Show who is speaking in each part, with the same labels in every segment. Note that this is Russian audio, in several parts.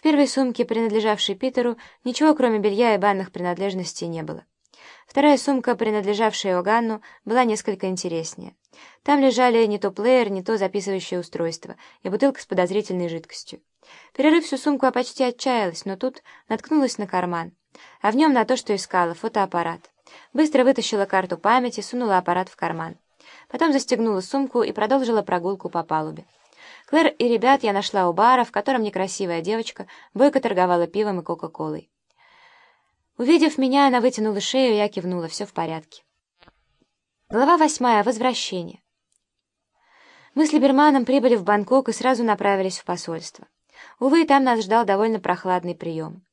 Speaker 1: В первой сумке, принадлежавшей Питеру, ничего кроме белья и банных принадлежностей не было. Вторая сумка, принадлежавшая Оганну, была несколько интереснее. Там лежали не то плеер, не то записывающее устройство и бутылка с подозрительной жидкостью. Перерыв всю сумку, я почти отчаялась, но тут наткнулась на карман. А в нем на то, что искала, фотоаппарат. Быстро вытащила карту памяти, сунула аппарат в карман. Потом застегнула сумку и продолжила прогулку по палубе. Клэр и ребят я нашла у бара, в котором некрасивая девочка бойко торговала пивом и кока-колой. Увидев меня, она вытянула шею, я кивнула, все в порядке. Глава восьмая. Возвращение. Мы с Либерманом прибыли в Бангкок и сразу направились в посольство. Увы, там нас ждал довольно прохладный прием.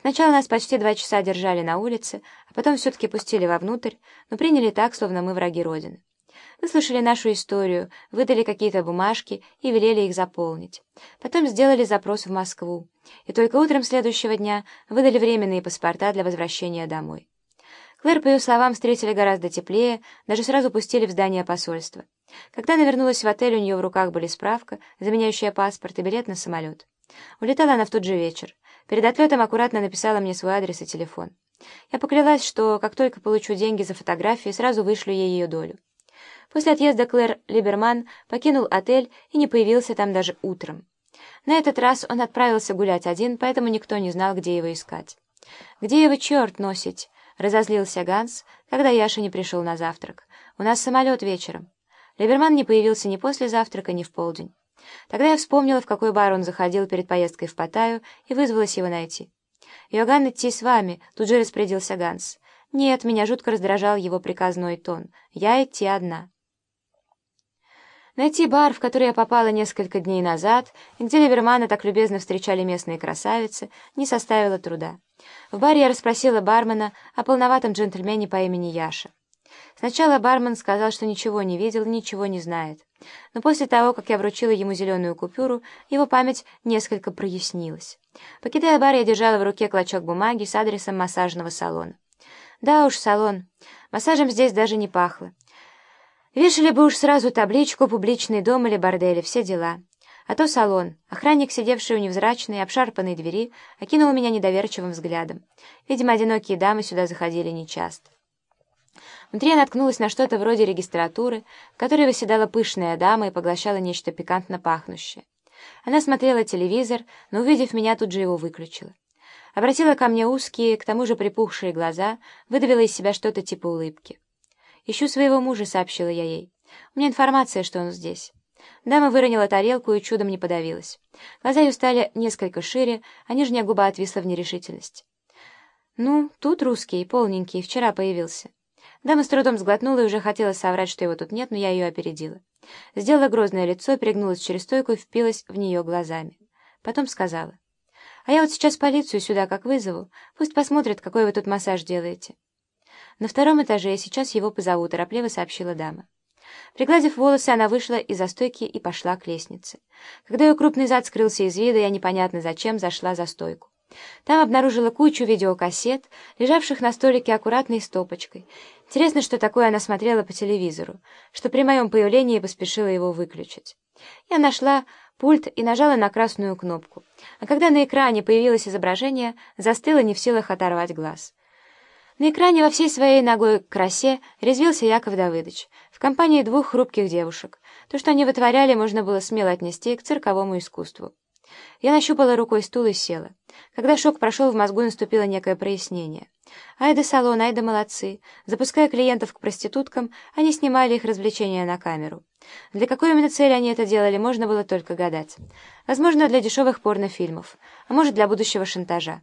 Speaker 1: Сначала нас почти два часа держали на улице, а потом все-таки пустили вовнутрь, но приняли так, словно мы враги Родины. Выслушали нашу историю, выдали какие-то бумажки и велели их заполнить. Потом сделали запрос в Москву, и только утром следующего дня выдали временные паспорта для возвращения домой. Клэр, по ее словам, встретили гораздо теплее, даже сразу пустили в здание посольства. Когда она вернулась в отель, у нее в руках были справка, заменяющая паспорт и билет на самолет. Улетала она в тот же вечер. Перед отлетом аккуратно написала мне свой адрес и телефон. Я поклялась, что как только получу деньги за фотографии, сразу вышлю ей ее долю. После отъезда Клэр Либерман покинул отель и не появился там даже утром. На этот раз он отправился гулять один, поэтому никто не знал, где его искать. «Где его черт носить?» — разозлился Ганс, когда Яша не пришел на завтрак. «У нас самолет вечером». Либерман не появился ни после завтрака, ни в полдень. Тогда я вспомнила, в какой бар он заходил перед поездкой в Паттайю, и вызвалась его найти. «Иоганн, идти с вами», — тут же распорядился Ганс. «Нет, меня жутко раздражал его приказной тон. Я идти одна». Найти бар, в который я попала несколько дней назад, где Ливермана так любезно встречали местные красавицы, не составило труда. В баре я расспросила бармена о полноватом джентльмене по имени Яша. Сначала бармен сказал, что ничего не видел ничего не знает. Но после того, как я вручила ему зеленую купюру, его память несколько прояснилась. Покидая бар, я держала в руке клочок бумаги с адресом массажного салона. Да уж, салон. Массажем здесь даже не пахло. Вешали бы уж сразу табличку «Публичный дом» или «Бордель», все дела. А то салон. Охранник, сидевший у невзрачной, обшарпанной двери, окинул меня недоверчивым взглядом. Видимо, одинокие дамы сюда заходили нечасто. Внутри я наткнулась на что-то вроде регистратуры, в которой восседала пышная дама и поглощала нечто пикантно пахнущее. Она смотрела телевизор, но, увидев меня, тут же его выключила. Обратила ко мне узкие, к тому же припухшие глаза, выдавила из себя что-то типа улыбки. «Ищу своего мужа», — сообщила я ей. «У меня информация, что он здесь». Дама выронила тарелку и чудом не подавилась. Глаза ее стали несколько шире, а нижняя губа отвисла в нерешительности. «Ну, тут русский, полненький, вчера появился». Дама с трудом сглотнула и уже хотела соврать, что его тут нет, но я ее опередила. Сделала грозное лицо, перегнулась через стойку и впилась в нее глазами. Потом сказала. «А я вот сейчас полицию сюда как вызову. Пусть посмотрят, какой вы тут массаж делаете». «На втором этаже, сейчас его позову», — торопливо сообщила дама. Пригладив волосы, она вышла из-за стойки и пошла к лестнице. Когда ее крупный зад скрылся из вида, я непонятно зачем зашла за стойку. Там обнаружила кучу видеокассет, лежавших на столике аккуратной стопочкой. Интересно, что такое она смотрела по телевизору, что при моем появлении поспешила его выключить. Я нашла пульт и нажала на красную кнопку, а когда на экране появилось изображение, застыла не в силах оторвать глаз. На экране во всей своей ногой красе резвился Яков Давыдович в компании двух хрупких девушек. То, что они вытворяли, можно было смело отнести к цирковому искусству. Я нащупала рукой стул и села. Когда шок прошел, в мозгу наступило некое прояснение. Ай да салон, ай да молодцы. Запуская клиентов к проституткам, они снимали их развлечения на камеру. Для какой именно цели они это делали, можно было только гадать. Возможно, для дешевых порнофильмов, а может, для будущего шантажа.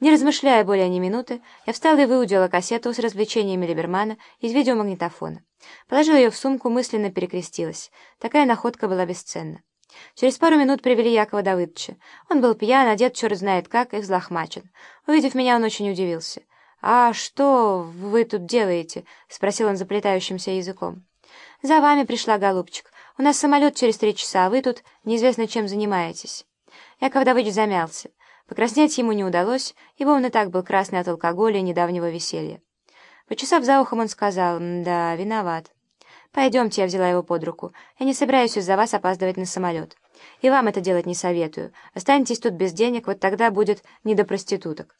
Speaker 1: Не размышляя более ни минуты, я встала и выудила кассету с развлечениями Либермана из видеомагнитофона. Положила ее в сумку, мысленно перекрестилась. Такая находка была бесценна. Через пару минут привели Якова Давыдовича. Он был пьян, одет черт знает как и взлохмачен. Увидев меня, он очень удивился. «А что вы тут делаете?» — спросил он заплетающимся языком. «За вами пришла, голубчик. У нас самолет через три часа, а вы тут неизвестно чем занимаетесь». Яков Давыдович замялся. Покраснеть ему не удалось, ибо он и так был красный от алкоголя и недавнего веселья. Почесав за ухом, он сказал, «Да, виноват». «Пойдемте», — я взяла его под руку. «Я не собираюсь из-за вас опаздывать на самолет. И вам это делать не советую. Останетесь тут без денег, вот тогда будет не до проституток».